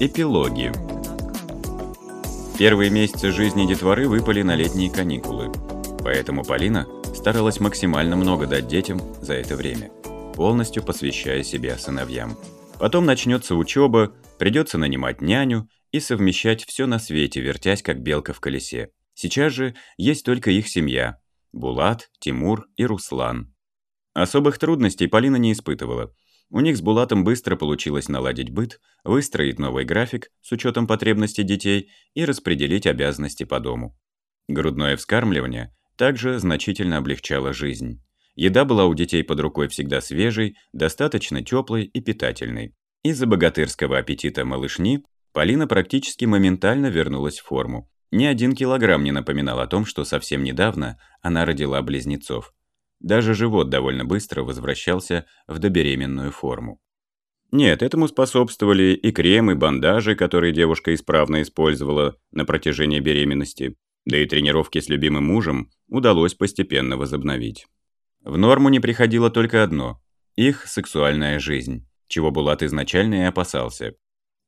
Эпилоги. Первые месяцы жизни детворы выпали на летние каникулы. Поэтому Полина старалась максимально много дать детям за это время, полностью посвящая себя сыновьям. Потом начнется учеба, придется нанимать няню и совмещать все на свете, вертясь как белка в колесе. Сейчас же есть только их семья – Булат, Тимур и Руслан. Особых трудностей Полина не испытывала – у них с Булатом быстро получилось наладить быт, выстроить новый график с учетом потребностей детей и распределить обязанности по дому. Грудное вскармливание также значительно облегчало жизнь. Еда была у детей под рукой всегда свежей, достаточно теплой и питательной. Из-за богатырского аппетита малышни Полина практически моментально вернулась в форму. Ни один килограмм не напоминал о том, что совсем недавно она родила близнецов. Даже живот довольно быстро возвращался в добеременную форму. Нет, этому способствовали и кремы, и бандажи, которые девушка исправно использовала на протяжении беременности, да и тренировки с любимым мужем удалось постепенно возобновить. В норму не приходило только одно – их сексуальная жизнь, чего Булат изначально и опасался.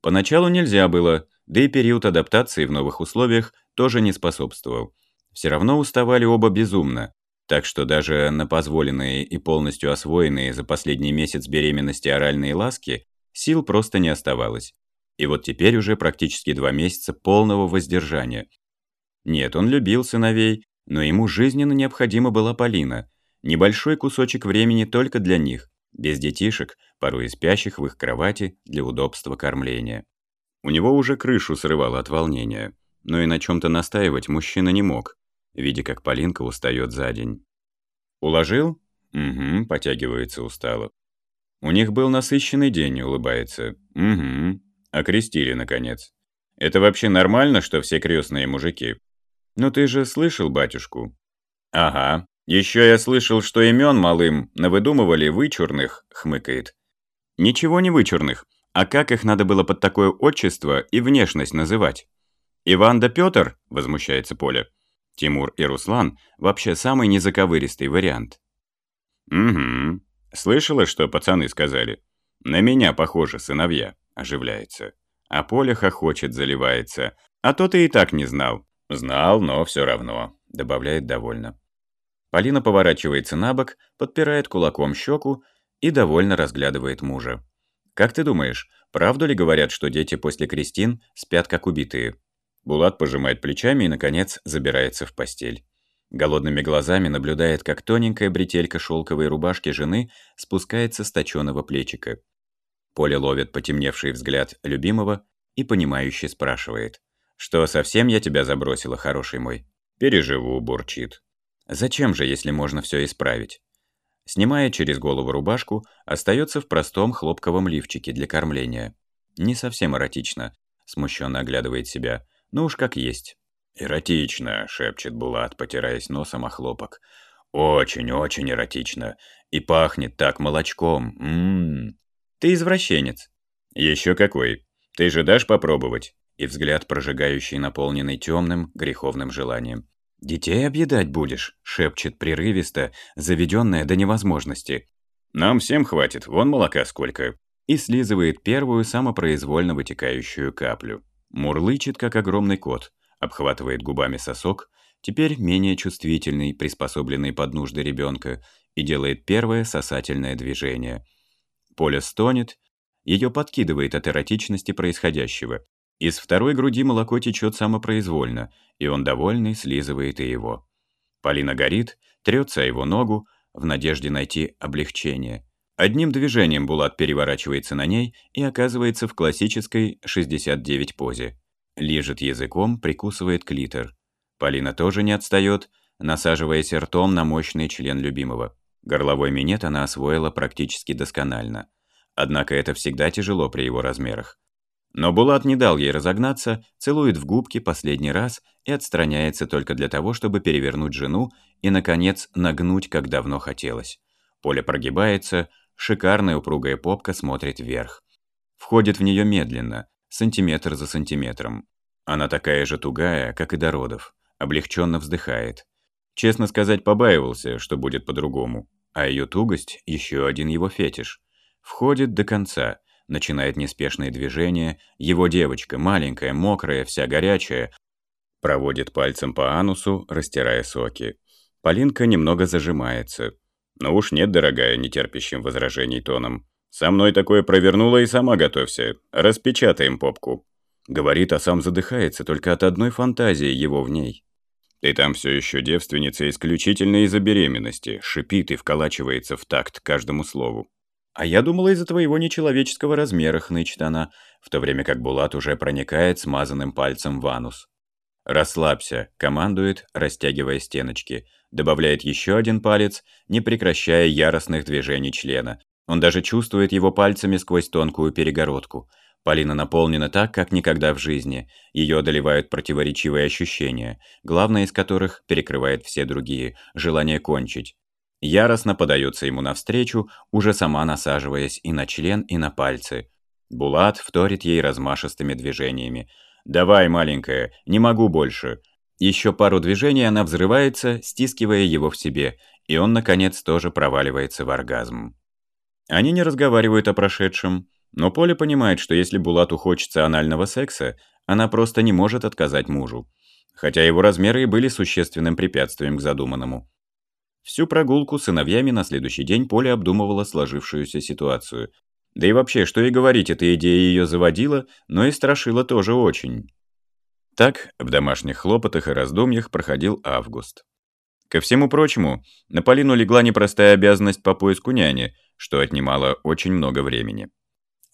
Поначалу нельзя было, да и период адаптации в новых условиях тоже не способствовал. Все равно уставали оба безумно, так что даже на позволенные и полностью освоенные за последний месяц беременности оральные ласки сил просто не оставалось. И вот теперь уже практически два месяца полного воздержания. Нет, он любил сыновей, но ему жизненно необходима была Полина. Небольшой кусочек времени только для них, без детишек, порой спящих в их кровати для удобства кормления. У него уже крышу срывало от волнения, но и на чем-то настаивать мужчина не мог, видя, как Полинка устает за день. «Уложил?» «Угу», потягивается устало. «У них был насыщенный день», улыбается. «Угу». Окрестили, наконец. «Это вообще нормально, что все крестные мужики?» «Ну ты же слышал батюшку?» «Ага. Еще я слышал, что имен малым навыдумывали вычурных», хмыкает. «Ничего не вычурных. А как их надо было под такое отчество и внешность называть?» «Иван да Петр?» – возмущается Поля. Тимур и Руслан вообще самый незаковыристый вариант. «Угу. Слышала, что пацаны сказали? На меня похоже, сыновья», — оживляется. А Поля хохочет, заливается. «А то ты и так не знал». «Знал, но все равно», — добавляет довольно. Полина поворачивается на бок, подпирает кулаком щеку и довольно разглядывает мужа. «Как ты думаешь, правду ли говорят, что дети после крестин спят как убитые?» Булат пожимает плечами и, наконец, забирается в постель. Голодными глазами наблюдает, как тоненькая бретелька шелковой рубашки жены спускается с точеного плечика. Поля ловит потемневший взгляд любимого и, понимающе спрашивает. «Что, совсем я тебя забросила, хороший мой?» «Переживу», — бурчит. «Зачем же, если можно все исправить?» Снимая через голову рубашку, остается в простом хлопковом лифчике для кормления. Не совсем эротично, смущенно оглядывает себя. Ну уж как есть. «Эротично», — шепчет Булат, потираясь носом о хлопок. «Очень-очень эротично. И пахнет так молочком. Ммм. Ты извращенец». «Еще какой. Ты же дашь попробовать?» И взгляд, прожигающий, наполненный темным, греховным желанием. «Детей объедать будешь?» — шепчет прерывисто, заведенная до невозможности. «Нам всем хватит, вон молока сколько». И слизывает первую самопроизвольно вытекающую каплю. Мурлычет, как огромный кот, обхватывает губами сосок, теперь менее чувствительный, приспособленный под нужды ребенка, и делает первое сосательное движение. Поля стонет, ее подкидывает от эротичности происходящего. Из второй груди молоко течет самопроизвольно, и он довольный слизывает и его. Полина горит, трется его ногу, в надежде найти облегчение. Одним движением Булат переворачивается на ней и оказывается в классической 69 позе. Лижет языком, прикусывает клитор. Полина тоже не отстает, насаживаясь ртом на мощный член любимого. Горловой минет она освоила практически досконально. Однако это всегда тяжело при его размерах. Но Булат не дал ей разогнаться, целует в губки последний раз и отстраняется только для того, чтобы перевернуть жену и, наконец, нагнуть, как давно хотелось. Поля прогибается, Шикарная упругая попка смотрит вверх. Входит в нее медленно, сантиметр за сантиметром. Она такая же тугая, как и до родов. Облегченно вздыхает. Честно сказать, побаивался, что будет по-другому. А ее тугость – еще один его фетиш. Входит до конца, начинает неспешные движения, его девочка, маленькая, мокрая, вся горячая, проводит пальцем по анусу, растирая соки. Полинка немного зажимается. «Ну уж нет, дорогая, нетерпящим возражений тоном. Со мной такое провернула и сама готовься. Распечатаем попку». Говорит, а сам задыхается только от одной фантазии его в ней. «Ты там все еще девственница исключительно из-за беременности», шипит и вколачивается в такт каждому слову. «А я думала из-за твоего нечеловеческого размера», хнычет она, в то время как Булат уже проникает смазанным пальцем в анус. «Расслабься», командует, растягивая стеночки, добавляет еще один палец, не прекращая яростных движений члена. Он даже чувствует его пальцами сквозь тонкую перегородку – Полина наполнена так, как никогда в жизни. Ее одолевают противоречивые ощущения, главное из которых перекрывает все другие – желание кончить. Яростно подается ему навстречу, уже сама насаживаясь и на член, и на пальцы. Булат вторит ей размашистыми движениями. «Давай, маленькая, не могу больше». Еще пару движений она взрывается, стискивая его в себе, и он, наконец, тоже проваливается в оргазм. Они не разговаривают о прошедшем. Но Поля понимает, что если Булату хочется анального секса, она просто не может отказать мужу. Хотя его размеры и были существенным препятствием к задуманному. Всю прогулку с сыновьями на следующий день Поля обдумывала сложившуюся ситуацию. Да и вообще, что и говорить, эта идея ее заводила, но и страшила тоже очень. Так, в домашних хлопотах и раздумьях проходил август. Ко всему прочему, на Полину легла непростая обязанность по поиску няни, что отнимало очень много времени.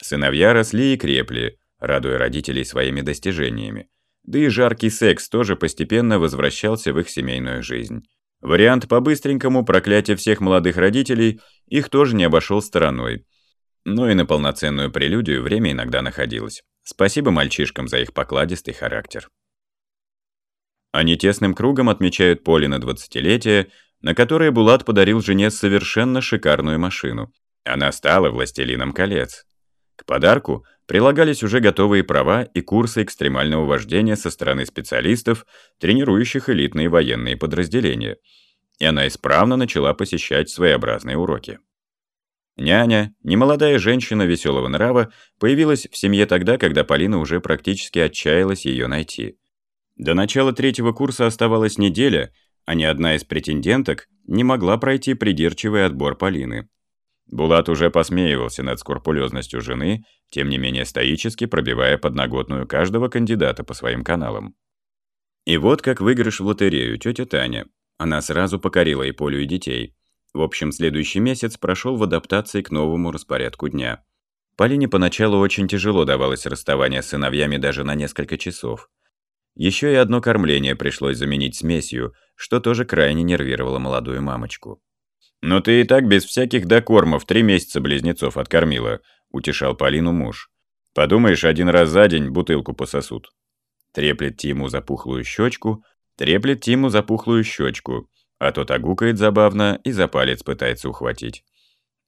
Сыновья росли и крепли, радуя родителей своими достижениями. Да и жаркий секс тоже постепенно возвращался в их семейную жизнь. Вариант по-быстренькому проклятия всех молодых родителей их тоже не обошел стороной. Но и на полноценную прелюдию время иногда находилось. Спасибо мальчишкам за их покладистый характер. Они тесным кругом отмечают поле на двадцатилетие, на которое Булат подарил жене совершенно шикарную машину. Она стала властелином колец. К подарку прилагались уже готовые права и курсы экстремального вождения со стороны специалистов, тренирующих элитные военные подразделения. И она исправно начала посещать своеобразные уроки. Няня, немолодая женщина веселого нрава, появилась в семье тогда, когда Полина уже практически отчаялась ее найти. До начала третьего курса оставалась неделя, а ни одна из претенденток не могла пройти придирчивый отбор Полины. Булат уже посмеивался над скрупулезностью жены, тем не менее стоически пробивая подноготную каждого кандидата по своим каналам. И вот как выигрыш в лотерею тетя Таня. Она сразу покорила и Полю, и детей. В общем, следующий месяц прошел в адаптации к новому распорядку дня. Полине поначалу очень тяжело давалось расставание с сыновьями даже на несколько часов. Еще и одно кормление пришлось заменить смесью, что тоже крайне нервировало молодую мамочку. «Но ты и так без всяких докормов три месяца близнецов откормила», — утешал Полину муж. «Подумаешь, один раз за день бутылку пососут». Треплет Тиму запухлую щечку, треплет Тиму запухлую щечку, а тот огукает забавно и за палец пытается ухватить.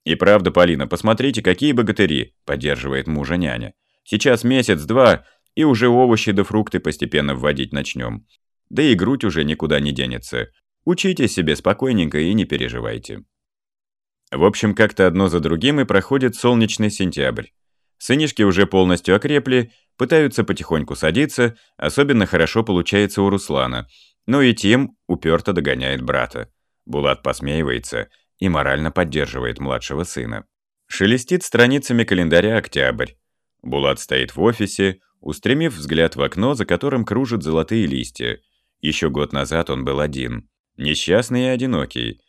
«И правда, Полина, посмотрите, какие богатыри!» — поддерживает мужа няня. «Сейчас месяц-два, и уже овощи да фрукты постепенно вводить начнем. Да и грудь уже никуда не денется. Учите себе спокойненько и не переживайте. В общем, как-то одно за другим и проходит солнечный сентябрь. Сынишки уже полностью окрепли, пытаются потихоньку садиться, особенно хорошо получается у Руслана. Но и Тим уперто догоняет брата. Булат посмеивается и морально поддерживает младшего сына. Шелестит страницами календаря октябрь. Булат стоит в офисе, устремив взгляд в окно, за которым кружат золотые листья. Еще год назад он был один. Несчастный и одинокий.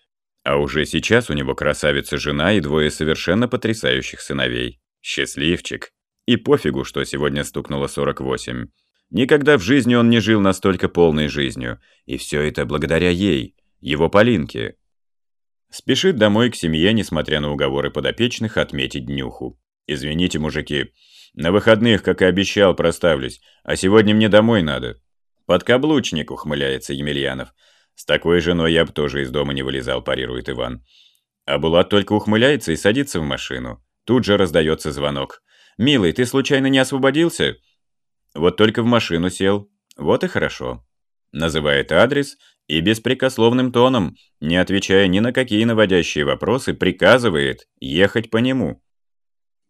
А уже сейчас у него красавица жена и двое совершенно потрясающих сыновей. Счастливчик. И пофигу, что сегодня стукнуло 48. Никогда в жизни он не жил настолько полной жизнью. И все это благодаря ей, его Полинке. Спешит домой к семье, несмотря на уговоры подопечных, отметить днюху. «Извините, мужики, на выходных, как и обещал, проставлюсь, а сегодня мне домой надо». «Подкаблучник», — ухмыляется Емельянов. «С такой женой я бы тоже из дома не вылезал», – парирует Иван. А Булат только ухмыляется и садится в машину. Тут же раздается звонок. «Милый, ты случайно не освободился?» «Вот только в машину сел. Вот и хорошо». Называет адрес и беспрекословным тоном, не отвечая ни на какие наводящие вопросы, приказывает ехать по нему.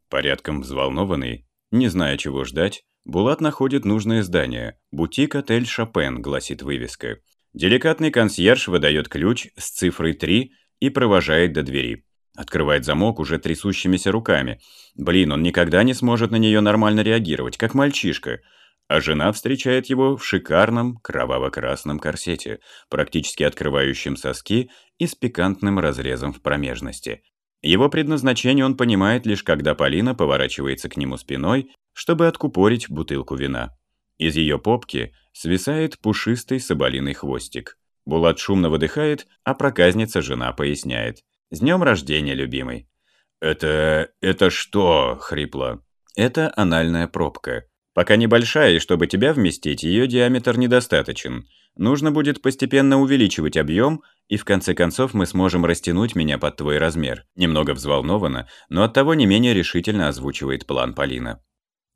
Порядком взволнованный, не зная, чего ждать, Булат находит нужное здание. «Бутик-отель Шопен», гласит вывеска. Деликатный консьерж выдает ключ с цифрой 3 и провожает до двери. Открывает замок уже трясущимися руками. Блин, он никогда не сможет на нее нормально реагировать, как мальчишка. А жена встречает его в шикарном кроваво-красном корсете, практически открывающем соски и с пикантным разрезом в промежности. Его предназначение он понимает лишь когда Полина поворачивается к нему спиной, чтобы откупорить бутылку вина. Из ее попки свисает пушистый соболиный хвостик. Булат шумно выдыхает, а проказница жена поясняет. «С днем рождения, любимый!» «Это... это что?» — хрипло. «Это анальная пробка. Пока небольшая, и чтобы тебя вместить, ее диаметр недостаточен. Нужно будет постепенно увеличивать объем, и в конце концов мы сможем растянуть меня под твой размер. Немного взволнованно, но оттого не менее решительно озвучивает план Полина.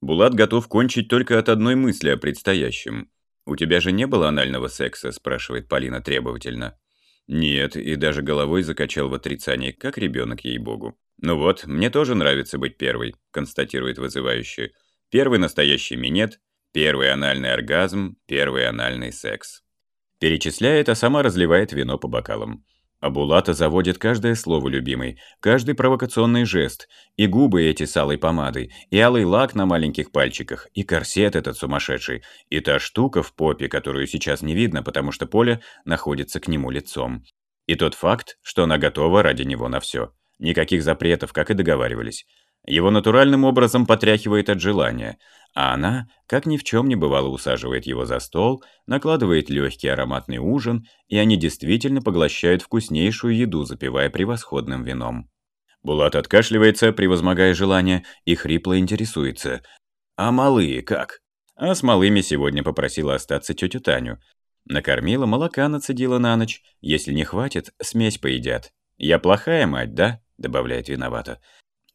Булат готов кончить только от одной мысли о предстоящем. «У тебя же не было анального секса?» – спрашивает Полина требовательно. Нет, и даже головой закачал в отрицании, как ребенок, ей-богу. «Ну вот, мне тоже нравится быть первой», – констатирует вызывающе. «Первый настоящий минет, первый анальный оргазм, первый анальный секс». Перечисляет, а сама разливает вино по бокалам. А Булата заводит каждое слово любимый, каждый провокационный жест, и губы эти с алой помадой, и алый лак на маленьких пальчиках, и корсет этот сумасшедший, и та штука в попе, которую сейчас не видно, потому что Поля находится к нему лицом. И тот факт, что она готова ради него на все. Никаких запретов, как и договаривались. Его натуральным образом потряхивает от желания, а она, как ни в чем не бывало, усаживает его за стол, накладывает легкий ароматный ужин, и они действительно поглощают вкуснейшую еду, запивая превосходным вином. Булат откашливается, превозмогая желание, и хрипло интересуется. «А малые как?» А с малыми сегодня попросила остаться тетю Таню. Накормила, молока нацедила на ночь. Если не хватит, смесь поедят. «Я плохая мать, да?» — добавляет виновата.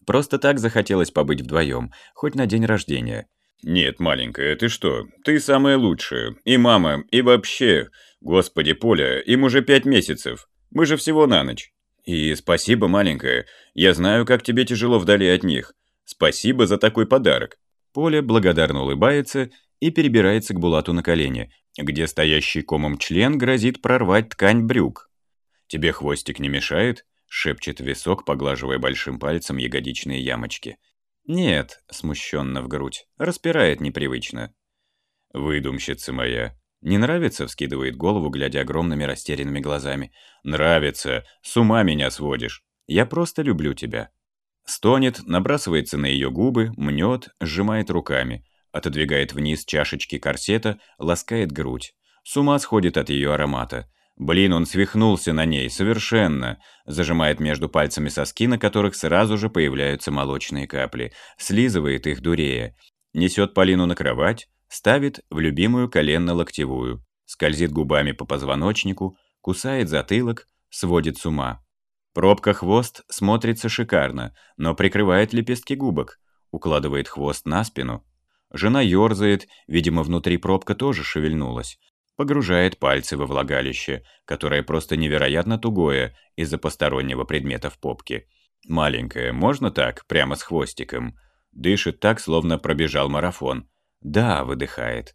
Просто так захотелось побыть вдвоем, хоть на день рождения. «Нет, маленькая, ты что? Ты самая лучшая. И мама, и вообще. Господи, Поля, им уже пять месяцев. Мы же всего на ночь. И спасибо, маленькая. Я знаю, как тебе тяжело вдали от них. Спасибо за такой подарок». Поля благодарно улыбается и перебирается к Булату на колени, где стоящий комом член грозит прорвать ткань брюк. «Тебе хвостик не мешает?» шепчет висок, поглаживая большим пальцем ягодичные ямочки. «Нет», — смущенно в грудь, распирает непривычно. «Выдумщица моя». «Не нравится?» — вскидывает голову, глядя огромными растерянными глазами. «Нравится! С ума меня сводишь! Я просто люблю тебя!» Стонет, набрасывается на ее губы, мнет, сжимает руками, отодвигает вниз чашечки корсета, ласкает грудь. С ума сходит от ее аромата. Блин, он свихнулся на ней, совершенно. Зажимает между пальцами соски, на которых сразу же появляются молочные капли. Слизывает их дурея. Несет Полину на кровать, ставит в любимую коленно-локтевую. Скользит губами по позвоночнику, кусает затылок, сводит с ума. Пробка-хвост смотрится шикарно, но прикрывает лепестки губок. Укладывает хвост на спину. Жена ерзает, видимо, внутри пробка тоже шевельнулась погружает пальцы во влагалище, которое просто невероятно тугое из-за постороннего предмета в попке. Маленькое, можно так, прямо с хвостиком? Дышит так, словно пробежал марафон. Да, выдыхает.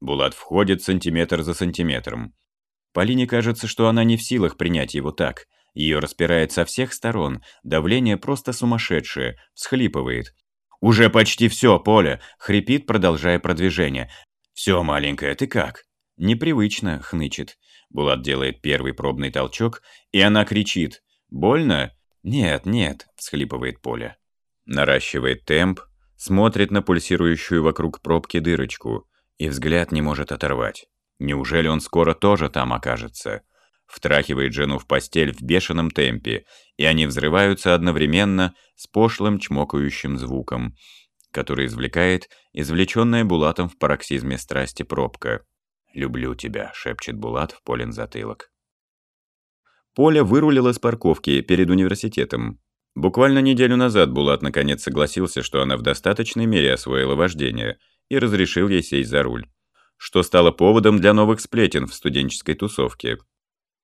Булат входит сантиметр за сантиметром. Полине кажется, что она не в силах принять его так. Ее распирает со всех сторон, давление просто сумасшедшее, всхлипывает. «Уже почти все, Поля!» — хрипит, продолжая продвижение. «Все, маленькая, ты как?» Непривычно, хнычет. Булат делает первый пробный толчок, и она кричит. «Больно?» «Нет, нет», — всхлипывает Поля. Наращивает темп, смотрит на пульсирующую вокруг пробки дырочку, и взгляд не может оторвать. Неужели он скоро тоже там окажется? Втрахивает жену в постель в бешеном темпе, и они взрываются одновременно с пошлым чмокающим звуком, который извлекает извлеченная Булатом в пароксизме страсти пробка. «Люблю тебя», — шепчет Булат в Полин затылок. Поля вырулила с парковки перед университетом. Буквально неделю назад Булат наконец согласился, что она в достаточной мере освоила вождение, и разрешил ей сесть за руль. Что стало поводом для новых сплетен в студенческой тусовке.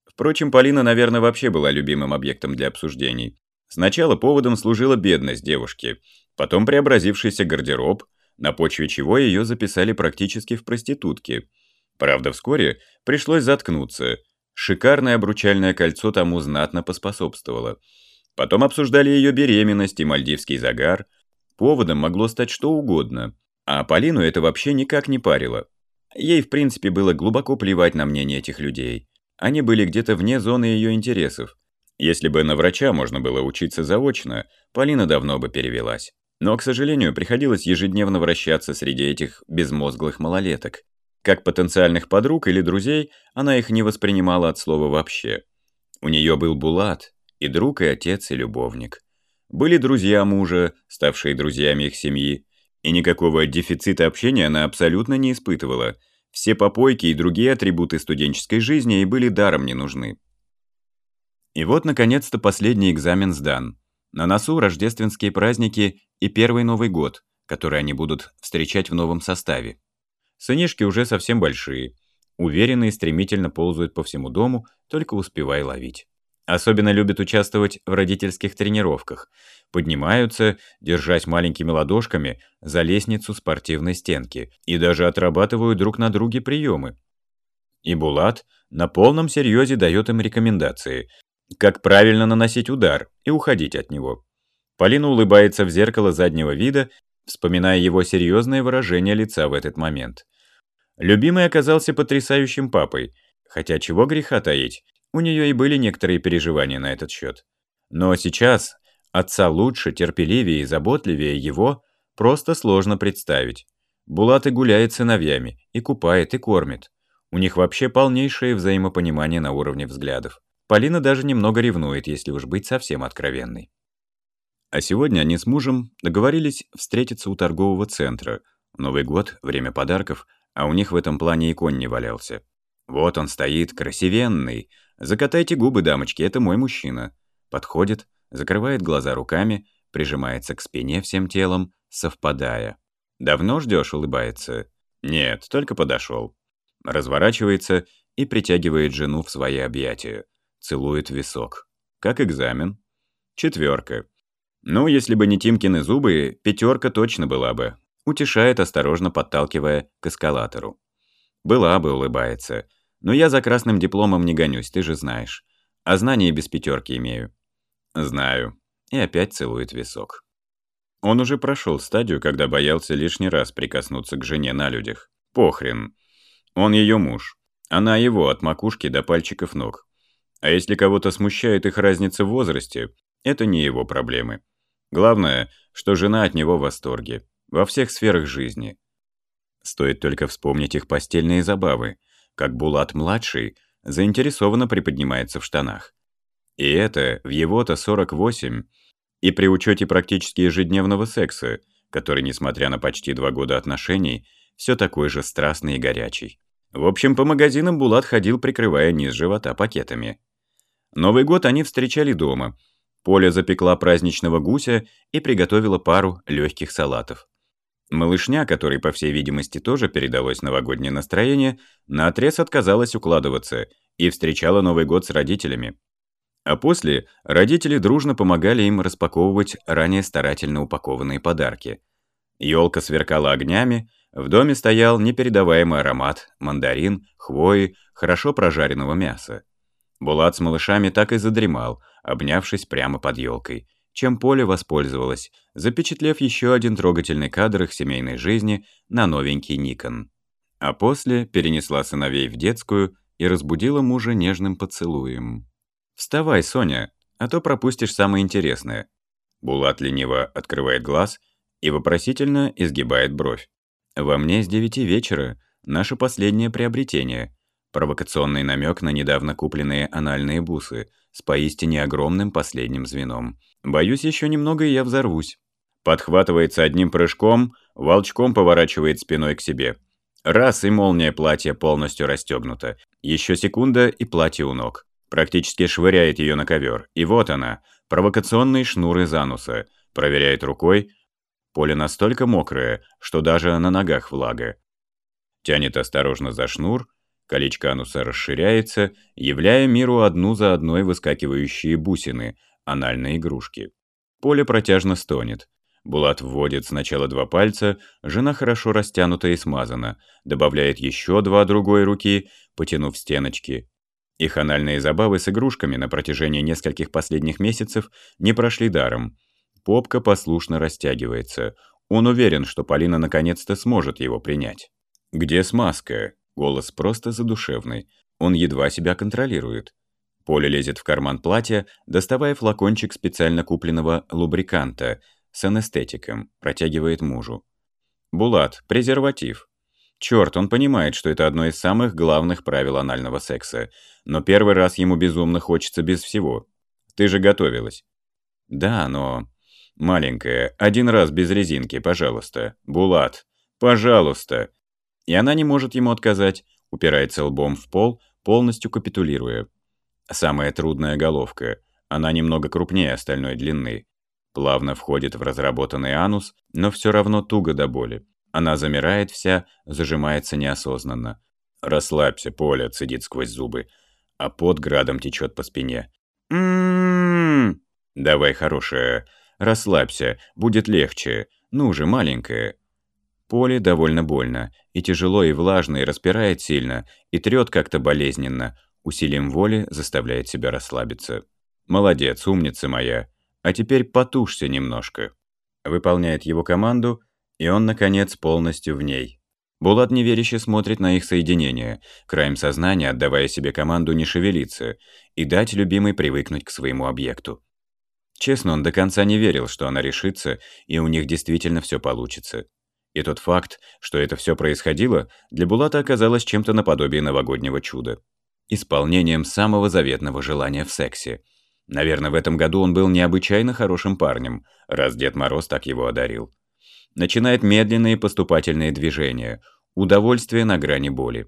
Впрочем, Полина, наверное, вообще была любимым объектом для обсуждений. Сначала поводом служила бедность девушки. потом преобразившийся гардероб, на почве чего ее записали практически в проститутки. Правда, вскоре пришлось заткнуться. Шикарное обручальное кольцо тому знатно поспособствовало. Потом обсуждали ее беременность и мальдивский загар. Поводом могло стать что угодно. А Полину это вообще никак не парило. Ей, в принципе, было глубоко плевать на мнение этих людей. Они были где-то вне зоны ее интересов. Если бы на врача можно было учиться заочно, Полина давно бы перевелась. Но, к сожалению, приходилось ежедневно вращаться среди этих безмозглых малолеток. Как потенциальных подруг или друзей, она их не воспринимала от слова вообще. У нее был Булат, и друг, и отец, и любовник. Были друзья мужа, ставшие друзьями их семьи, и никакого дефицита общения она абсолютно не испытывала. Все попойки и другие атрибуты студенческой жизни ей были даром не нужны. И вот, наконец-то, последний экзамен сдан. На носу рождественские праздники и первый Новый год, который они будут встречать в новом составе. Сынишки уже совсем большие. Уверенно и стремительно ползают по всему дому, только успевай ловить. Особенно любят участвовать в родительских тренировках. Поднимаются, держась маленькими ладошками, за лестницу спортивной стенки и даже отрабатывают друг на друге приемы. И Булат на полном серьезе дает им рекомендации, как правильно наносить удар и уходить от него. Полина улыбается в зеркало заднего вида, вспоминая его серьезное выражение лица в этот момент. Любимый оказался потрясающим папой, хотя чего греха таить, у нее и были некоторые переживания на этот счет. Но сейчас отца лучше, терпеливее и заботливее его просто сложно представить. Булат и гуляет с сыновьями, и купает, и кормит. У них вообще полнейшее взаимопонимание на уровне взглядов. Полина даже немного ревнует, если уж быть совсем откровенной. А сегодня они с мужем договорились встретиться у торгового центра. Новый год, время подарков, а у них в этом плане и конь не валялся. Вот он стоит, красивенный, Закатайте губы, дамочки, это мой мужчина. Подходит, закрывает глаза руками, прижимается к спине всем телом, совпадая. Давно ждешь, улыбается. Нет, только подошел. Разворачивается и притягивает жену в свои объятия. Целует висок. Как экзамен? Четверка. Ну, если бы не Тимкины зубы, пятерка точно была бы. Утешает, осторожно подталкивая к эскалатору. Была бы, улыбается. Но я за красным дипломом не гонюсь, ты же знаешь. А знания без пятерки имею. Знаю. И опять целует висок. Он уже прошел стадию, когда боялся лишний раз прикоснуться к жене на людях. Похрен. Он ее муж. Она его от макушки до пальчиков ног. А если кого-то смущает их разница в возрасте, это не его проблемы. Главное, что жена от него в восторге. Во всех сферах жизни. Стоит только вспомнить их постельные забавы – как Булат-младший заинтересованно приподнимается в штанах. И это в его-то 48, и при учете практически ежедневного секса, который, несмотря на почти два года отношений, все такой же страстный и горячий. В общем, по магазинам Булат ходил, прикрывая низ живота пакетами. Новый год они встречали дома. Поля запекла праздничного гуся и приготовила пару легких салатов. Малышня, которой, по всей видимости, тоже передалось новогоднее настроение, наотрез отказалась укладываться и встречала Новый год с родителями. А после родители дружно помогали им распаковывать ранее старательно упакованные подарки. Елка сверкала огнями, в доме стоял непередаваемый аромат мандарин, хвои, хорошо прожаренного мяса. Булат с малышами так и задремал, обнявшись прямо под елкой – чем Поля воспользовалась, запечатлев еще один трогательный кадр их семейной жизни на новенький Никон. А после перенесла сыновей в детскую и разбудила мужа нежным поцелуем. «Вставай, Соня, а то пропустишь самое интересное». Булат лениво открывает глаз и вопросительно изгибает бровь. «Во мне с девяти вечера наше последнее приобретение. Провокационный намек на недавно купленные анальные бусы с поистине огромным последним звеном. Боюсь, еще немного, и я взорвусь. Подхватывается одним прыжком, волчком поворачивает спиной к себе. Раз, и молния платья полностью расстегнута. Еще секунда, и платье у ног. Практически швыряет ее на ковер. И вот она, провокационный шнур из ануса. Проверяет рукой. Поле настолько мокрое, что даже на ногах влага. Тянет осторожно за шнур. Колечко ануса расширяется, являя миру одну за одной выскакивающие бусины – анальные игрушки. Поле протяжно стонет. Булат вводит сначала два пальца, жена хорошо растянута и смазана, добавляет еще два другой руки, потянув стеночки. Их анальные забавы с игрушками на протяжении нескольких последних месяцев не прошли даром. Попка послушно растягивается. Он уверен, что Полина наконец-то сможет его принять. «Где смазка?» Голос просто задушевный. Он едва себя контролирует. Поля лезет в карман платья, доставая флакончик специально купленного лубриканта с анестетиком, протягивает мужу. «Булат, презерватив». Черт, он понимает, что это одно из самых главных правил анального секса, но первый раз ему безумно хочется без всего. Ты же готовилась. Да, но... Маленькая, один раз без резинки, пожалуйста. Булат, пожалуйста. И она не может ему отказать, упирается лбом в пол, полностью капитулируя. Самая трудная головка. Она немного крупнее остальной длины. Плавно входит в разработанный анус, но все равно туго до боли. Она замирает вся, зажимается неосознанно. «Расслабься, Поля», — цедит сквозь зубы, а под градом течет по спине. «М-м-м!» «Давай, хорошая, расслабься, будет легче. Ну же, маленькая». Поле довольно больно, и тяжело, и влажно, и распирает сильно, и трет как-то болезненно, усилием воли заставляет себя расслабиться. «Молодец, умница моя. А теперь потушься немножко». Выполняет его команду, и он, наконец, полностью в ней. Булат неверяще смотрит на их соединение, краем сознания отдавая себе команду не шевелиться и дать любимой привыкнуть к своему объекту. Честно, он до конца не верил, что она решится, и у них действительно все получится. И тот факт, что это все происходило, для Булата оказалось чем-то наподобие новогоднего чуда исполнением самого заветного желания в сексе. Наверное, в этом году он был необычайно хорошим парнем, раз Дед Мороз так его одарил. Начинает медленные поступательные движения, удовольствие на грани боли.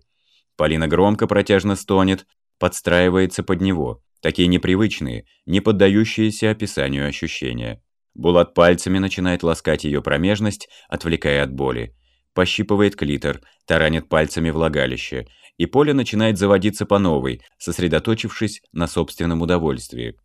Полина громко протяжно стонет, подстраивается под него, такие непривычные, не поддающиеся описанию ощущения. Булат пальцами начинает ласкать ее промежность, отвлекая от боли. Пощипывает клитор, таранит пальцами влагалище, и Поля начинает заводиться по новой, сосредоточившись на собственном удовольствии.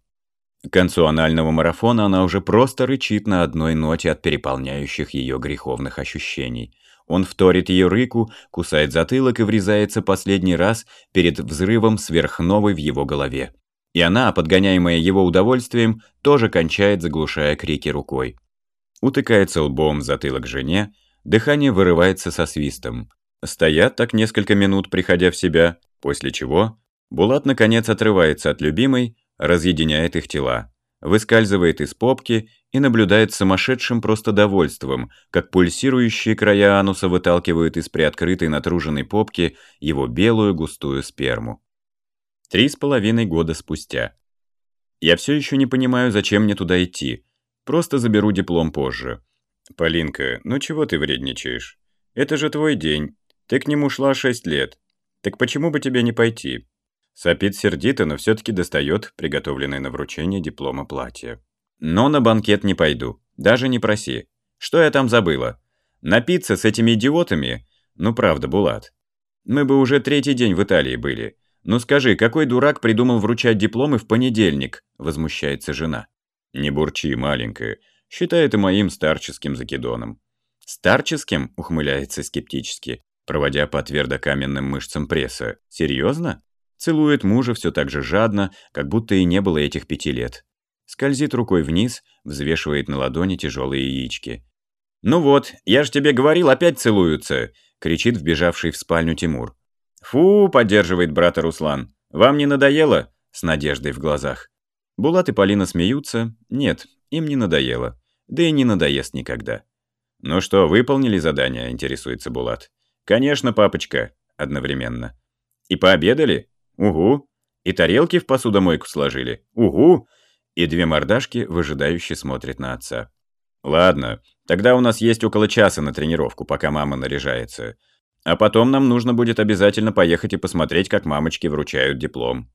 К концу анального марафона она уже просто рычит на одной ноте от переполняющих ее греховных ощущений. Он вторит ее рыку, кусает затылок и врезается последний раз перед взрывом сверхновой в его голове. И она, подгоняемая его удовольствием, тоже кончает, заглушая крики рукой. Утыкается лбом в затылок жене, дыхание вырывается со свистом. Стоят так несколько минут, приходя в себя, после чего Булат наконец отрывается от любимой, разъединяет их тела, выскальзывает из попки и наблюдает сумасшедшим просто довольством, как пульсирующие края ануса выталкивают из приоткрытой натруженной попки его белую густую сперму. Три с половиной года спустя. Я все еще не понимаю, зачем мне туда идти. Просто заберу диплом позже. Полинка, ну чего ты вредничаешь? Это же твой день. Ты к нему шла шесть лет. Так почему бы тебе не пойти?» Сопит сердито, но все-таки достает приготовленное на вручение диплома платье. «Но на банкет не пойду. Даже не проси. Что я там забыла? Напиться с этими идиотами? Ну правда, Булат. Мы бы уже третий день в Италии были. Ну скажи, какой дурак придумал вручать дипломы в понедельник?» Возмущается жена. «Не бурчи, маленькая. Считай это моим старческим закидоном». «Старческим?» — ухмыляется скептически проводя по твердокаменным мышцам пресса. «Серьезно?» Целует мужа все так же жадно, как будто и не было этих пяти лет. Скользит рукой вниз, взвешивает на ладони тяжелые яички. «Ну вот, я ж тебе говорил, опять целуются!» — кричит вбежавший в спальню Тимур. «Фу!» — поддерживает брата Руслан. «Вам не надоело?» — с надеждой в глазах. Булат и Полина смеются. Нет, им не надоело. Да и не надоест никогда. «Ну что, выполнили задание?» — интересуется Булат. «Конечно, папочка», одновременно. «И пообедали? Угу. И тарелки в посудомойку сложили? Угу. И две мордашки выжидающе смотрят на отца. «Ладно, тогда у нас есть около часа на тренировку, пока мама наряжается. А потом нам нужно будет обязательно поехать и посмотреть, как мамочки вручают диплом».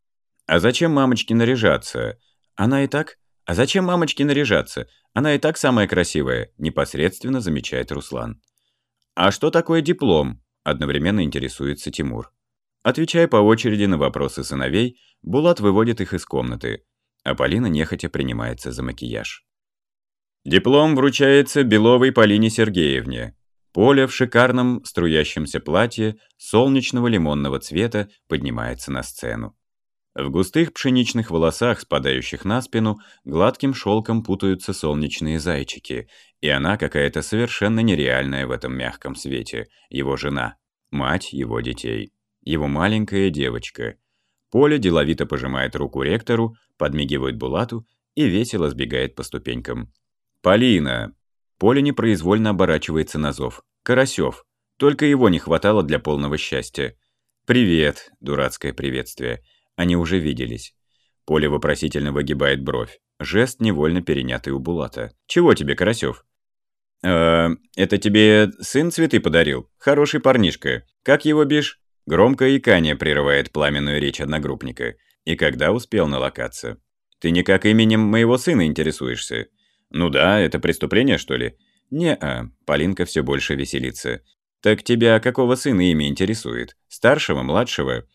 «А зачем мамочке наряжаться? Она и так...» «А зачем мамочке наряжаться? Она и так самая красивая», непосредственно замечает Руслан. «А что такое диплом?» Одновременно интересуется Тимур. Отвечая по очереди на вопросы сыновей, Булат выводит их из комнаты, а Полина нехотя принимается за макияж. Диплом вручается Беловой Полине Сергеевне. Поля в шикарном струящемся платье солнечного лимонного цвета поднимается на сцену. В густых пшеничных волосах, спадающих на спину, гладким шелком путаются солнечные зайчики, и она какая-то совершенно нереальная в этом мягком свете, его жена, мать его детей, его маленькая девочка. Поля деловито пожимает руку ректору, подмигивает Булату и весело сбегает по ступенькам. «Полина!» Поля непроизвольно оборачивается на зов. «Карасёв!» Только его не хватало для полного счастья. «Привет!» – дурацкое приветствие. Они уже виделись. Поля вопросительно выгибает бровь. Жест невольно перенятый у Булата. «Чего тебе, Карасёв?» «Э, это тебе сын цветы подарил? Хороший парнишка. Как его бишь?» Громкое икание прерывает пламенную речь одногруппника. И когда успел налокаться? «Ты никак именем моего сына интересуешься?» «Ну да, это преступление, что ли?» «Не-а», Полинка все больше веселится. «Так тебя какого сына имя интересует? Старшего, младшего?»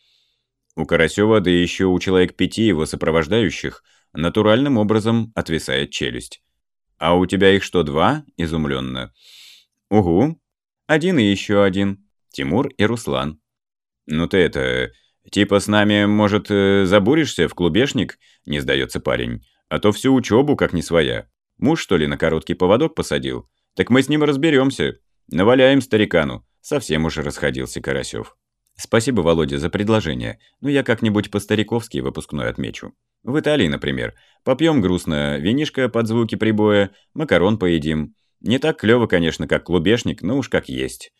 У Карасева, да еще у человек пяти его сопровождающих, натуральным образом отвисает челюсть. «А у тебя их что, два?» – изумленно. «Угу. Один и еще один. Тимур и Руслан». «Ну ты это... Типа с нами, может, э, забуришься в клубешник?» – не сдается парень. «А то всю учебу как не своя. Муж, что ли, на короткий поводок посадил? Так мы с ним разберемся. Наваляем старикану». Совсем уже расходился Карасев. Спасибо, Володя, за предложение. Но я как-нибудь по-стариковски выпускной отмечу. В Италии, например. Попьем грустно, винишко под звуки прибоя, макарон поедим. Не так клёво, конечно, как клубешник, но уж как есть.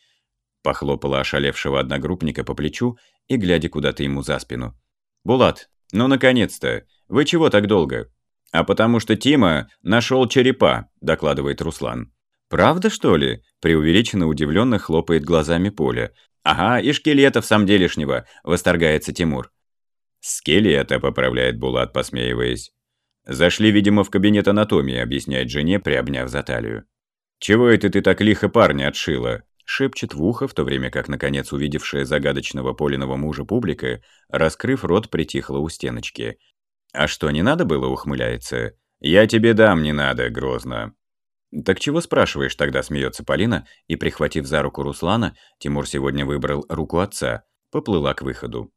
Похлопала ошалевшего одногруппника по плечу и глядя куда-то ему за спину. «Булат, ну наконец-то! Вы чего так долго?» «А потому что Тима нашел черепа», — докладывает Руслан. «Правда, что ли?» — преувеличенно удивленно хлопает глазами Поля. «Ага, и шкелетов сам делишнего», — восторгается Тимур. «Скелета», — поправляет Булат, посмеиваясь. «Зашли, видимо, в кабинет анатомии», — объясняет жене, приобняв за талию. «Чего это ты так лихо парня отшила?» — шепчет в ухо, в то время как, наконец, увидевшая загадочного Полиного мужа публика, раскрыв рот, притихла у стеночки. «А что, не надо было?» — ухмыляется. «Я тебе дам, не надо», — грозно. «Так чего спрашиваешь тогда?» — смеется Полина, и, прихватив за руку Руслана, Тимур сегодня выбрал руку отца, поплыла к выходу.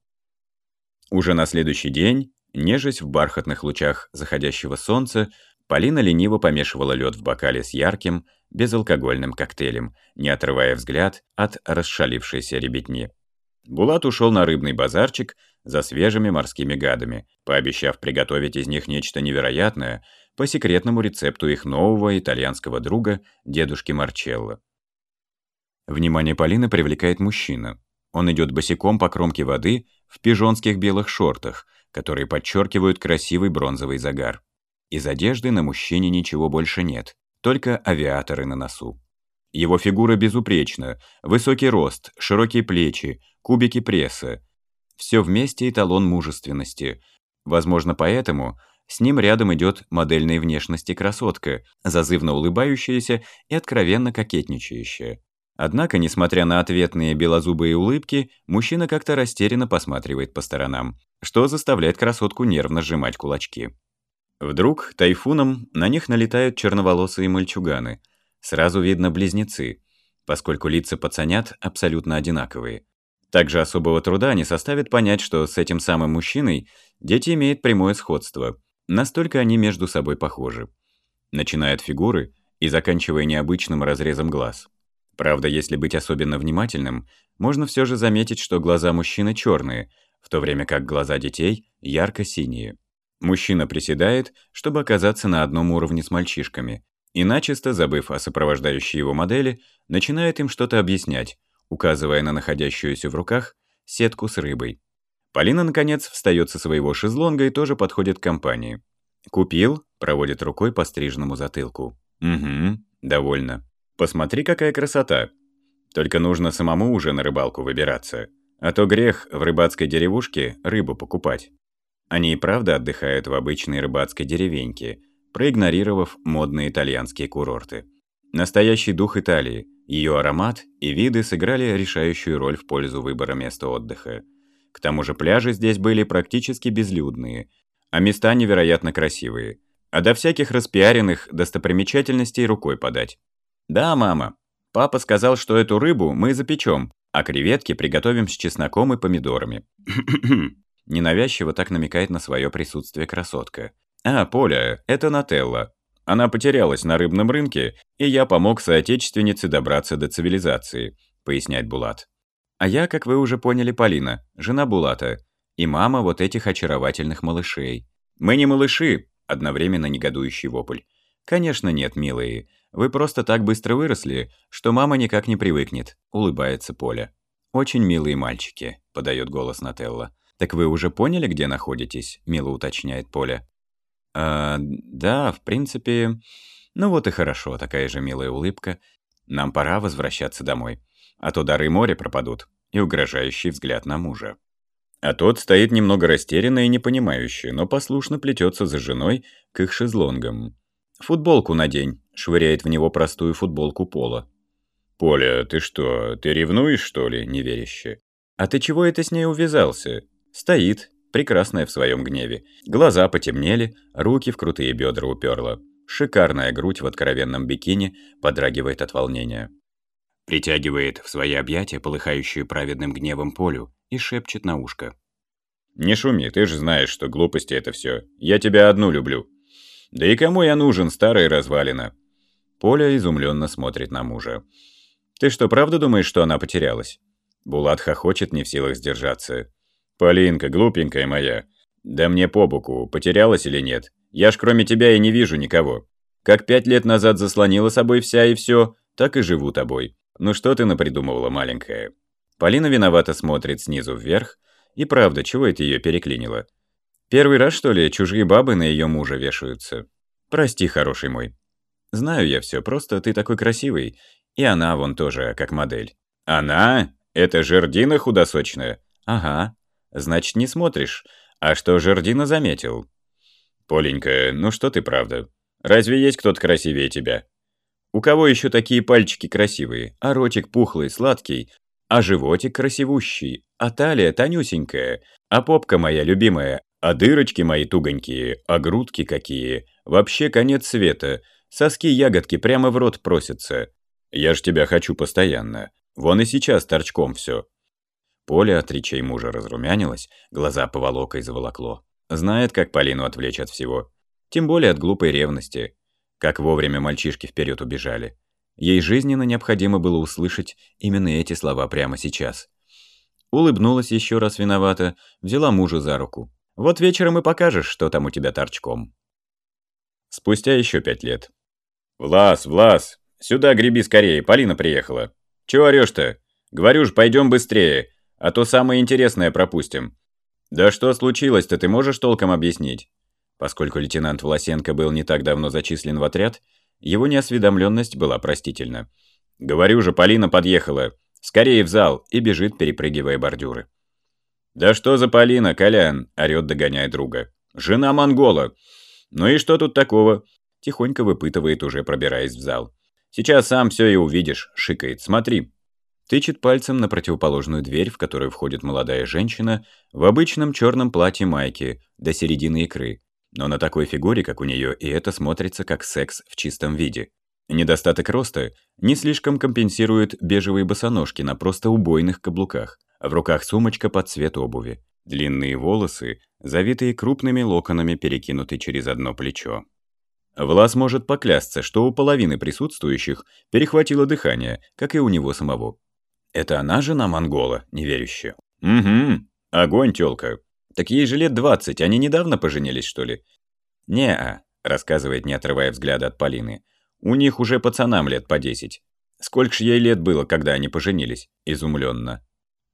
Уже на следующий день, нежесть в бархатных лучах заходящего солнца, Полина лениво помешивала лед в бокале с ярким, безалкогольным коктейлем, не отрывая взгляд от расшалившейся ребятни. Булат ушел на рыбный базарчик за свежими морскими гадами, пообещав приготовить из них нечто невероятное — по секретному рецепту их нового итальянского друга, дедушки Марчелло. Внимание Полины привлекает мужчина. Он идет босиком по кромке воды в пижонских белых шортах, которые подчеркивают красивый бронзовый загар. Из одежды на мужчине ничего больше нет, только авиаторы на носу. Его фигура безупречна, высокий рост, широкие плечи, кубики пресса. Все вместе эталон мужественности. Возможно, поэтому с ним рядом идет модельной внешности красотка, зазывно улыбающаяся и откровенно кокетничающая. Однако, несмотря на ответные белозубые улыбки, мужчина как-то растерянно посматривает по сторонам, что заставляет красотку нервно сжимать кулачки. Вдруг тайфуном на них налетают черноволосые мальчуганы. Сразу видно близнецы, поскольку лица пацанят абсолютно одинаковые. Также особого труда не составит понять, что с этим самым мужчиной дети имеют прямое сходство, Настолько они между собой похожи. Начиная от фигуры и заканчивая необычным разрезом глаз. Правда, если быть особенно внимательным, можно все же заметить, что глаза мужчины черные, в то время как глаза детей ярко-синие. Мужчина приседает, чтобы оказаться на одном уровне с мальчишками, и начисто, забыв о сопровождающей его модели, начинает им что-то объяснять, указывая на находящуюся в руках сетку с рыбой. Полина, наконец, встает со своего шезлонга и тоже подходит к компании. «Купил?» — проводит рукой по стрижному затылку. «Угу, довольно. Посмотри, какая красота. Только нужно самому уже на рыбалку выбираться. А то грех в рыбацкой деревушке рыбу покупать». Они и правда отдыхают в обычной рыбацкой деревеньке, проигнорировав модные итальянские курорты. Настоящий дух Италии, ее аромат и виды сыграли решающую роль в пользу выбора места отдыха. К тому же пляжи здесь были практически безлюдные, а места невероятно красивые. а до всяких распиаренных достопримечательностей рукой подать. «Да, мама. Папа сказал, что эту рыбу мы запечем, а креветки приготовим с чесноком и помидорами». Ненавязчиво так намекает на свое присутствие красотка. «А, Поля, это Нателла. Она потерялась на рыбном рынке, и я помог соотечественнице добраться до цивилизации», — поясняет Булат. «А я, как вы уже поняли, Полина, жена Булата, и мама вот этих очаровательных малышей. Мы не малыши», — одновременно негодующий вопль. «Конечно нет, милые. Вы просто так быстро выросли, что мама никак не привыкнет», — улыбается Поля. «Очень милые мальчики», — подает голос Нателла. «Так вы уже поняли, где находитесь?» — мило уточняет Поля. «А, да, в принципе... Ну вот и хорошо, такая же милая улыбка. Нам пора возвращаться домой. А то дары моря пропадут. И угрожающий взгляд на мужа. А тот стоит немного растерянно и непонимающе, но послушно плетется за женой к их шезлонгам. «Футболку надень», — швыряет в него простую футболку Пола. «Поля, ты что, ты ревнуешь, что ли?» — неверяще. «А ты чего это с ней увязался?» «Стоит, прекрасная в своем гневе. Глаза потемнели, руки в крутые бедра уперла. Шикарная грудь в откровенном бикини подрагивает от волнения. Притягивает в свои объятия полыхающую праведным гневом Полю и шепчет на ушко. «Не шуми, ты же знаешь, что глупости это все. Я тебя одну люблю. Да и кому я нужен, старая развалина?» Поля изумленно смотрит на мужа. «Ты что, правда думаешь, что она потерялась?» Булат хохочет, не в силах сдержаться. «Полинка, глупенькая моя, да мне по боку, потерялась или нет? Я ж кроме тебя и не вижу никого. Как пять лет назад заслонила собой вся и все, так и живу тобой. Ну что ты напридумывала, маленькая?» Полина виновато смотрит снизу вверх, и правда, чего это ее переклинило? Первый раз, что ли, чужие бабы на ее мужа вешаются? Прости, хороший мой. Знаю я все, просто ты такой красивый, и она вон тоже, как модель. Она? Это жердина худосочная? Ага, Значит, не смотришь. А что Жердина заметил? Поленька, ну что ты правда? Разве есть кто-то красивее тебя? У кого еще такие пальчики красивые, а ротик пухлый, сладкий, а животик красивущий, а талия тонюсенькая, а попка моя любимая, а дырочки мои тугонькие, а грудки какие. Вообще конец света. Соски-ягодки прямо в рот просятся. Я ж тебя хочу постоянно. Вон и сейчас торчком все. Поля от речей мужа разрумянилась, глаза поволокой заволокло. Знает, как Полину отвлечь от всего. Тем более от глупой ревности. Как вовремя мальчишки вперед убежали. Ей жизненно необходимо было услышать именно эти слова прямо сейчас. Улыбнулась еще раз виновата, взяла мужа за руку. «Вот вечером и покажешь, что там у тебя торчком». Спустя еще пять лет. «Влас, Влас, сюда греби скорее, Полина приехала. Чего орешь-то? Говорю ж, пойдем быстрее а то самое интересное пропустим. Да что случилось-то, ты можешь толком объяснить? Поскольку лейтенант Власенко был не так давно зачислен в отряд, его неосведомленность была простительна. Говорю же, Полина подъехала. Скорее в зал и бежит, перепрыгивая бордюры. «Да что за Полина, Колян?» – орёт, догоняя друга. «Жена монгола!» «Ну и что тут такого?» – тихонько выпытывает, уже пробираясь в зал. «Сейчас сам все и увидишь», – шикает. «Смотри». Тычет пальцем на противоположную дверь, в которую входит молодая женщина в обычном черном платье майки до середины икры. Но на такой фигуре, как у нее, и это смотрится как секс в чистом виде. Недостаток роста не слишком компенсирует бежевые босоножки на просто убойных каблуках, в руках сумочка под цвет обуви. Длинные волосы, завитые крупными локонами, перекинуты через одно плечо. Влас может поклясться, что у половины присутствующих перехватило дыхание, как и у него самого. Это она жена монгола, неверящая? Угу. Огонь, тёлка. Так ей же лет двадцать, они недавно поженились, что ли? Не-а, рассказывает, не отрывая взгляда от Полины. У них уже пацанам лет по десять. Сколько ж ей лет было, когда они поженились? Изумленно.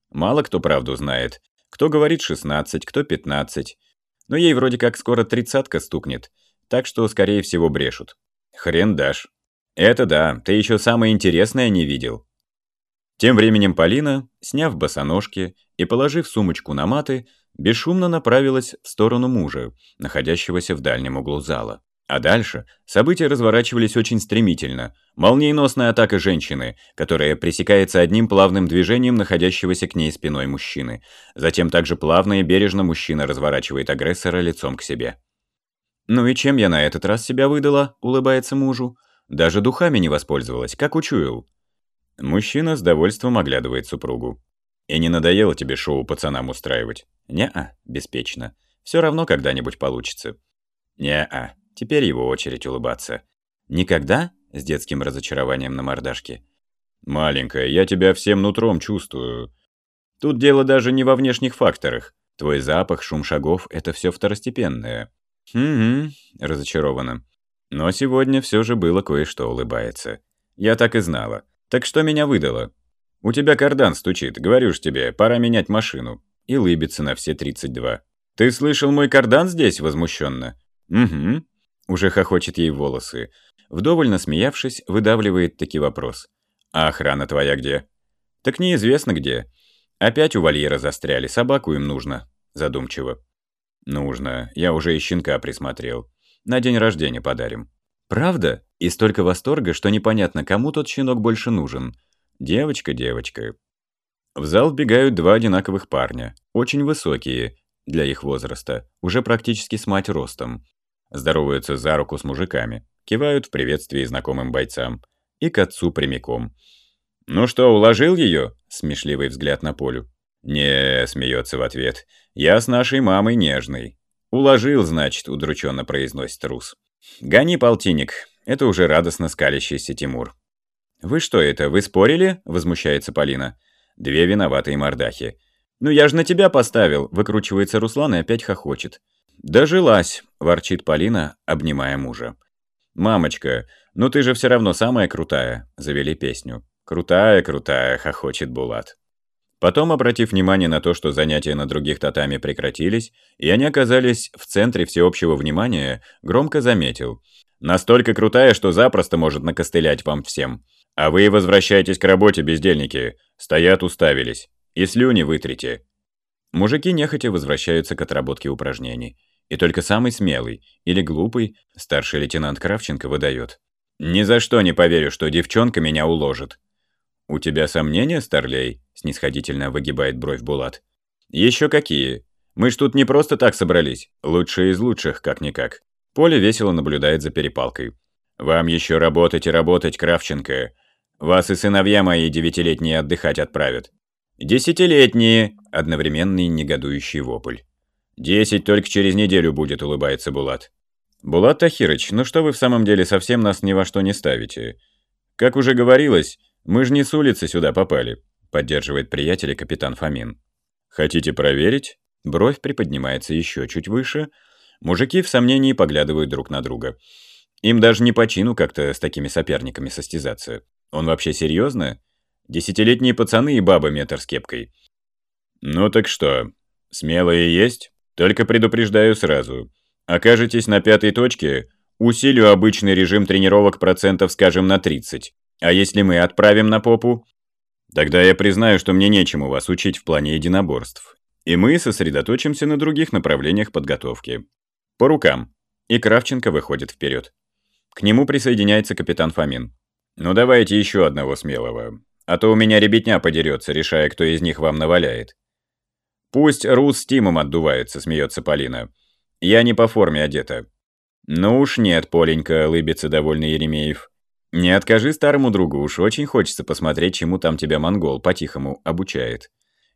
Мало кто правду знает. Кто говорит 16, кто 15. Но ей вроде как скоро тридцатка стукнет, так что, скорее всего, брешут. Хрен дашь. Это да, ты еще самое интересное не видел. Тем временем Полина, сняв босоножки и положив сумочку на маты, бесшумно направилась в сторону мужа, находящегося в дальнем углу зала. А дальше события разворачивались очень стремительно. Молниеносная атака женщины, которая пресекается одним плавным движением находящегося к ней спиной мужчины. Затем также плавно и бережно мужчина разворачивает агрессора лицом к себе. «Ну и чем я на этот раз себя выдала?» — улыбается мужу. «Даже духами не воспользовалась, как учуял». Мужчина с довольством оглядывает супругу. «И не надоело тебе шоу пацанам устраивать?» «Не-а», беспечно. Все равно когда-нибудь получится». «Не-а». Теперь его очередь улыбаться. «Никогда?» — с детским разочарованием на мордашке. «Маленькая, я тебя всем нутром чувствую. Тут дело даже не во внешних факторах. Твой запах, шум шагов — это все второстепенное. «Угу», — разочарованно. Но сегодня все же было кое-что улыбается. Я так и знала. Так что меня выдало? У тебя кардан стучит, говорю ж тебе, пора менять машину. И лыбится на все 32. Ты слышал, мой кардан здесь? Возмущенно. Угу. Уже хохочет ей волосы. Вдоволь насмеявшись, выдавливает таки вопрос. А охрана твоя где? Так неизвестно где. Опять у вольера застряли, собаку им нужно. Задумчиво. «Нужно. Я уже и щенка присмотрел. На день рождения подарим». «Правда? И столько восторга, что непонятно, кому тот щенок больше нужен. Девочка, девочка». В зал вбегают два одинаковых парня, очень высокие, для их возраста, уже практически с мать ростом. Здороваются за руку с мужиками, кивают в приветствии знакомым бойцам. И к отцу прямиком. «Ну что, уложил ее?» — смешливый взгляд на Полю. «Не», — смеется в ответ, — «я с нашей мамой нежный». «Уложил, значит», — удрученно произносит Рус. «Гони полтинник», — это уже радостно скалящийся Тимур. «Вы что это, вы спорили?» — возмущается Полина. Две виноватые мордахи. «Ну я же на тебя поставил», — выкручивается Руслан и опять хохочет. «Дожилась», — ворчит Полина, обнимая мужа. «Мамочка, ну ты же все равно самая крутая», — завели песню. «Крутая, крутая», — хохочет Булат. Потом, обратив внимание на то, что занятия на других татами прекратились, и они оказались в центре всеобщего внимания, громко заметил. «Настолько крутая, что запросто может накостылять вам всем. А вы возвращайтесь к работе, бездельники. Стоят, уставились. И слюни вытрите». Мужики нехотя возвращаются к отработке упражнений. И только самый смелый или глупый старший лейтенант Кравченко выдает. «Ни за что не поверю, что девчонка меня уложит». «У тебя сомнения, Старлей?» — снисходительно выгибает бровь Булат. «Еще какие? Мы ж тут не просто так собрались. Лучшие из лучших, как-никак». Поле весело наблюдает за перепалкой. «Вам еще работать и работать, Кравченко. Вас и сыновья мои девятилетние отдыхать отправят». «Десятилетние!» — одновременный негодующий вопль. «Десять только через неделю будет», — улыбается Булат. «Булат Тахирыч, ну что вы в самом деле совсем нас ни во что не ставите? Как уже говорилось, «Мы же не с улицы сюда попали», — поддерживает приятеля капитан Фомин. «Хотите проверить?» Бровь приподнимается еще чуть выше. Мужики в сомнении поглядывают друг на друга. Им даже не по чину как-то с такими соперниками состязаться. Он вообще серьезно? Десятилетние пацаны и баба метр с кепкой. «Ну так что, смелые есть? Только предупреждаю сразу. Окажетесь на пятой точке, усилю обычный режим тренировок процентов, скажем, на 30. А если мы отправим на попу? Тогда я признаю, что мне нечему вас учить в плане единоборств. И мы сосредоточимся на других направлениях подготовки. По рукам. И Кравченко выходит вперед. К нему присоединяется капитан Фомин. «Ну давайте еще одного смелого. А то у меня ребятня подерется, решая, кто из них вам наваляет». «Пусть Рус с Тимом отдувается», — смеется Полина. «Я не по форме одета». «Ну уж нет, Поленька», — лыбится довольный Еремеев. Не откажи старому другу, уж очень хочется посмотреть, чему там тебя монгол по-тихому обучает.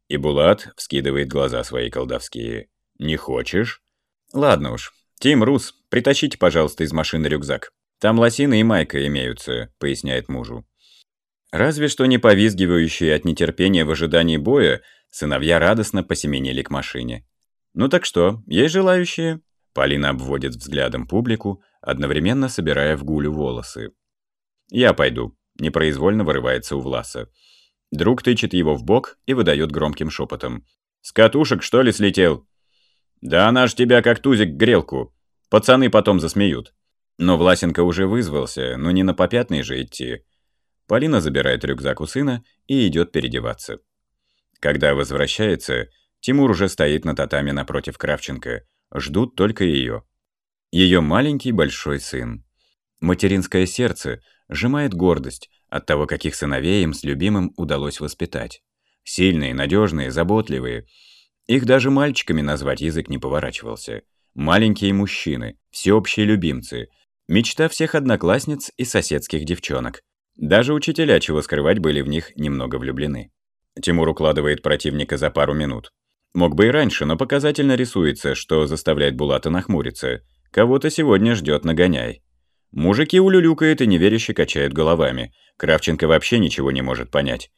И Булат вскидывает глаза свои колдовские. Не хочешь? Ладно уж. Тим, Рус, притащите, пожалуйста, из машины рюкзак. Там лосины и майка имеются, поясняет мужу. Разве что не повизгивающие от нетерпения в ожидании боя, сыновья радостно посеменили к машине. «Ну так что, есть желающие?» Полина обводит взглядом публику, одновременно собирая в гулю волосы. «Я пойду», — непроизвольно вырывается у Власа. Друг тычет его в бок и выдает громким шепотом. «С катушек, что ли, слетел?» «Да она ж тебя как тузик грелку. Пацаны потом засмеют». Но Власенко уже вызвался, но не на попятный же идти. Полина забирает рюкзак у сына и идет переодеваться. Когда возвращается, Тимур уже стоит на татами напротив Кравченко. Ждут только ее. Ее маленький большой сын. Материнское сердце сжимает гордость от того, каких сыновей им с любимым удалось воспитать. Сильные, надежные, заботливые. Их даже мальчиками назвать язык не поворачивался. маленькие мужчины, всеобщие любимцы, мечта всех одноклассниц и соседских девчонок. Даже учителя, чего скрывать, были в них немного влюблены. Тимур укладывает противника за пару минут. Мог бы и раньше, но показательно рисуется, что заставляет Булата нахмуриться. Кого-то сегодня ждет нагоняй. Мужики улюлюкают и неверяще качают головами. Кравченко вообще ничего не может понять.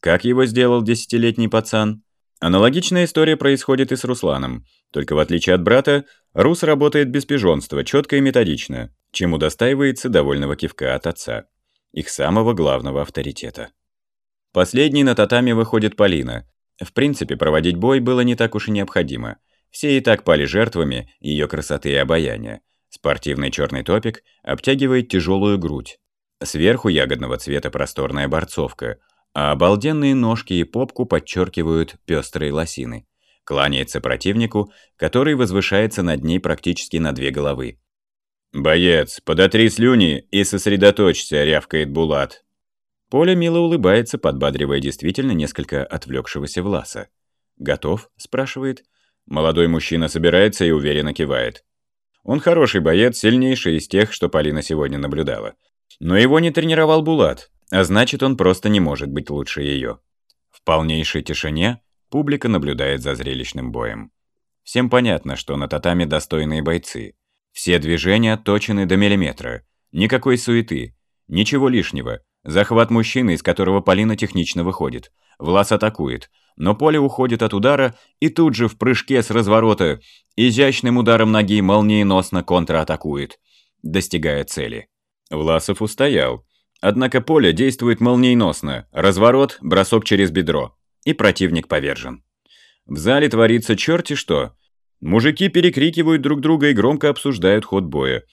Как его сделал десятилетний пацан? Аналогичная история происходит и с Русланом. Только в отличие от брата, Рус работает без пижонства, четко и методично, чем удостаивается довольного кивка от отца. Их самого главного авторитета. Последней на татами выходит Полина. В принципе, проводить бой было не так уж и необходимо. Все и так пали жертвами ее красоты и обаяния. Спортивный черный топик обтягивает тяжелую грудь. Сверху ягодного цвета просторная борцовка, а обалденные ножки и попку подчеркивают пестрые лосины. Кланяется противнику, который возвышается над ней практически на две головы. «Боец, подотри слюни и сосредоточься», — рявкает Булат. Поля мило улыбается, подбадривая действительно несколько отвлекшегося Власа. «Готов?» — спрашивает. Молодой мужчина собирается и уверенно кивает. Он хороший боец, сильнейший из тех, что Полина сегодня наблюдала. Но его не тренировал Булат, а значит, он просто не может быть лучше ее. В полнейшей тишине публика наблюдает за зрелищным боем. Всем понятно, что на татами достойные бойцы. Все движения отточены до миллиметра. Никакой суеты, ничего лишнего. Захват мужчины, из которого Полина технично выходит. Влас атакует, но поле уходит от удара и тут же в прыжке с разворота изящным ударом ноги молниеносно контратакует, достигая цели. Власов устоял. Однако поле действует молниеносно. Разворот, бросок через бедро. И противник повержен. В зале творится черти что. Мужики перекрикивают друг друга и громко обсуждают ход боя.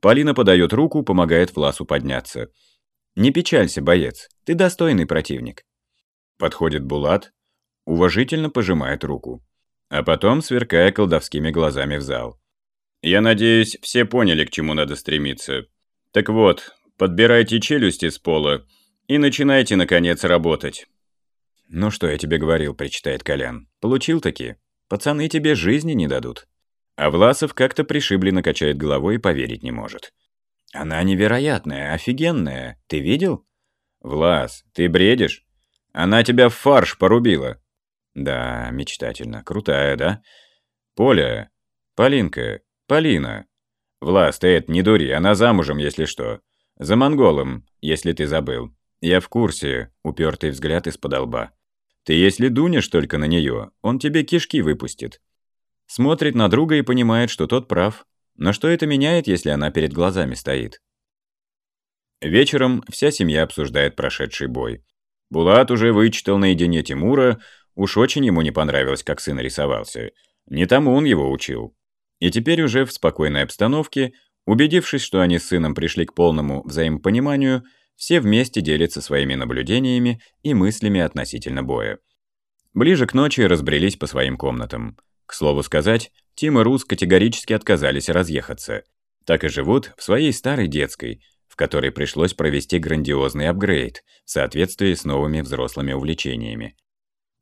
Полина подает руку, помогает Власу подняться. «Не печалься, боец, ты достойный противник». Подходит Булат, уважительно пожимает руку. А потом, сверкая колдовскими глазами в зал. «Я надеюсь, все поняли, к чему надо стремиться. Так вот, подбирайте челюсти с пола и начинайте, наконец, работать». «Ну что я тебе говорил», — причитает Колян. «Получил таки. Пацаны тебе жизни не дадут». А Власов как-то пришибленно качает головой и поверить не может. «Она невероятная, офигенная. Ты видел?» «Влас, ты бредишь? Она тебя в фарш порубила». «Да, мечтательно. Крутая, да?» «Поля, Полинка, Полина». «Влас, ты это не дури, она замужем, если что. За монголом, если ты забыл. Я в курсе», — упертый взгляд из-под лба. «Ты если дунешь только на нее, он тебе кишки выпустит». Смотрит на друга и понимает, что тот прав. Но что это меняет, если она перед глазами стоит? Вечером вся семья обсуждает прошедший бой. Булат уже вычитал наедине Тимура, уж очень ему не понравилось, как сын рисовался. Не тому он его учил. И теперь уже в спокойной обстановке, убедившись, что они с сыном пришли к полному взаимопониманию, все вместе делятся своими наблюдениями и мыслями относительно боя. Ближе к ночи разбрелись по своим комнатам. К слову сказать, Тим и Рус категорически отказались разъехаться. Так и живут в своей старой детской, в которой пришлось провести грандиозный апгрейд в соответствии с новыми взрослыми увлечениями.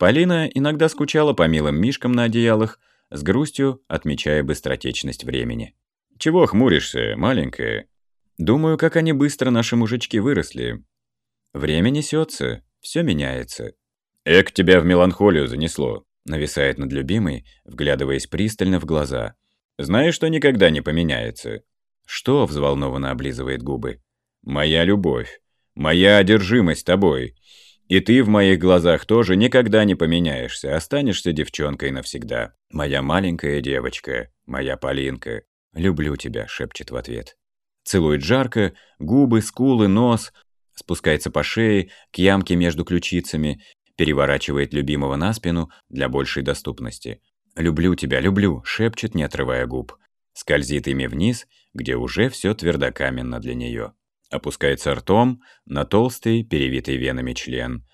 Полина иногда скучала по милым мишкам на одеялах, с грустью отмечая быстротечность времени. «Чего хмуришься, маленькая?» «Думаю, как они быстро наши мужички выросли. Время несется, все меняется». «Эк, тебя в меланхолию занесло», Нависает над любимой, вглядываясь пристально в глаза. «Знаешь, что никогда не поменяется?» «Что?» — взволнованно облизывает губы. «Моя любовь. Моя одержимость тобой. И ты в моих глазах тоже никогда не поменяешься, останешься девчонкой навсегда. Моя маленькая девочка, моя Полинка. Люблю тебя», — шепчет в ответ. Целует жарко, губы, скулы, нос, спускается по шее, к ямке между ключицами переворачивает любимого на спину для большей доступности. «Люблю тебя, люблю», — шепчет, не отрывая губ. Скользит ими вниз, где уже все твердокаменно для нее. Опускается ртом на толстый, перевитый венами член.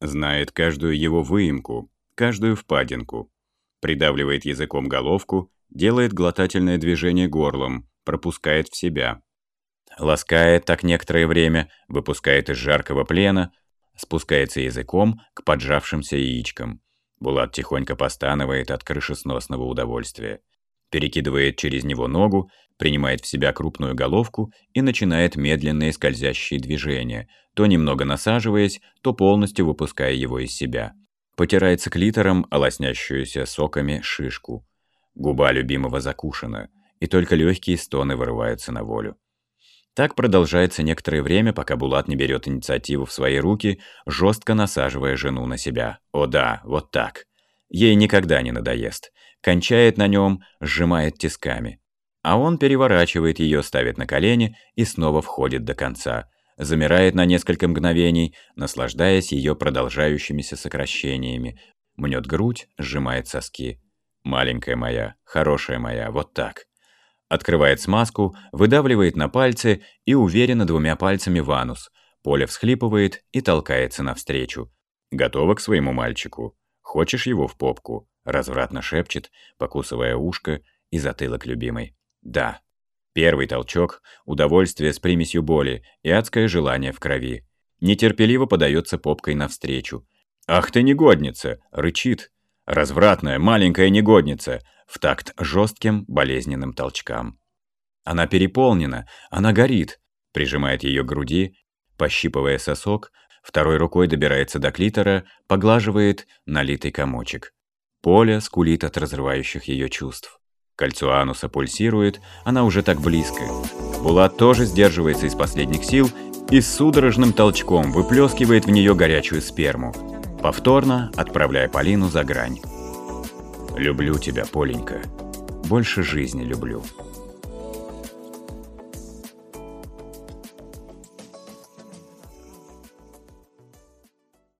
Знает каждую его выемку, каждую впадинку. Придавливает языком головку, делает глотательное движение горлом, пропускает в себя. Ласкает так некоторое время, выпускает из жаркого плена — спускается языком к поджавшимся яичкам. Булат тихонько постанывает от крышесносного удовольствия. перекидывает через него ногу, принимает в себя крупную головку и начинает медленные скользящие движения, то немного насаживаясь, то полностью выпуская его из себя. Потирается клитором о лоснящуюся соками шишку. Губа любимого закушена, и только легкие стоны вырываются на волю. Так продолжается некоторое время, пока Булат не берет инициативу в свои руки, жестко насаживая жену на себя. О да, вот так. Ей никогда не надоест. Кончает на нем, сжимает тисками. А он переворачивает ее, ставит на колени и снова входит до конца. Замирает на несколько мгновений, наслаждаясь ее продолжающимися сокращениями. Мнет грудь, сжимает соски. «Маленькая моя, хорошая моя, вот так». Открывает смазку, выдавливает на пальцы и уверенно двумя пальцами в анус. Поля всхлипывает и толкается навстречу. Готова к своему мальчику. Хочешь его в попку? Развратно шепчет, покусывая ушко и затылок любимой. Да. Первый толчок, удовольствие с примесью боли и адское желание в крови. Нетерпеливо подается попкой навстречу. «Ах ты негодница!» — рычит. Развратная, маленькая негодница, в такт жестким, болезненным толчкам. Она переполнена, она горит, прижимает ее к груди, пощипывая сосок, второй рукой добирается до клитора, поглаживает налитый комочек. Поля скулит от разрывающих ее чувств. Кольцо ануса пульсирует, она уже так близко. Булат тоже сдерживается из последних сил и судорожным толчком выплескивает в нее горячую сперму, повторно отправляя Полину за грань. «Люблю тебя, Поленька. Больше жизни люблю».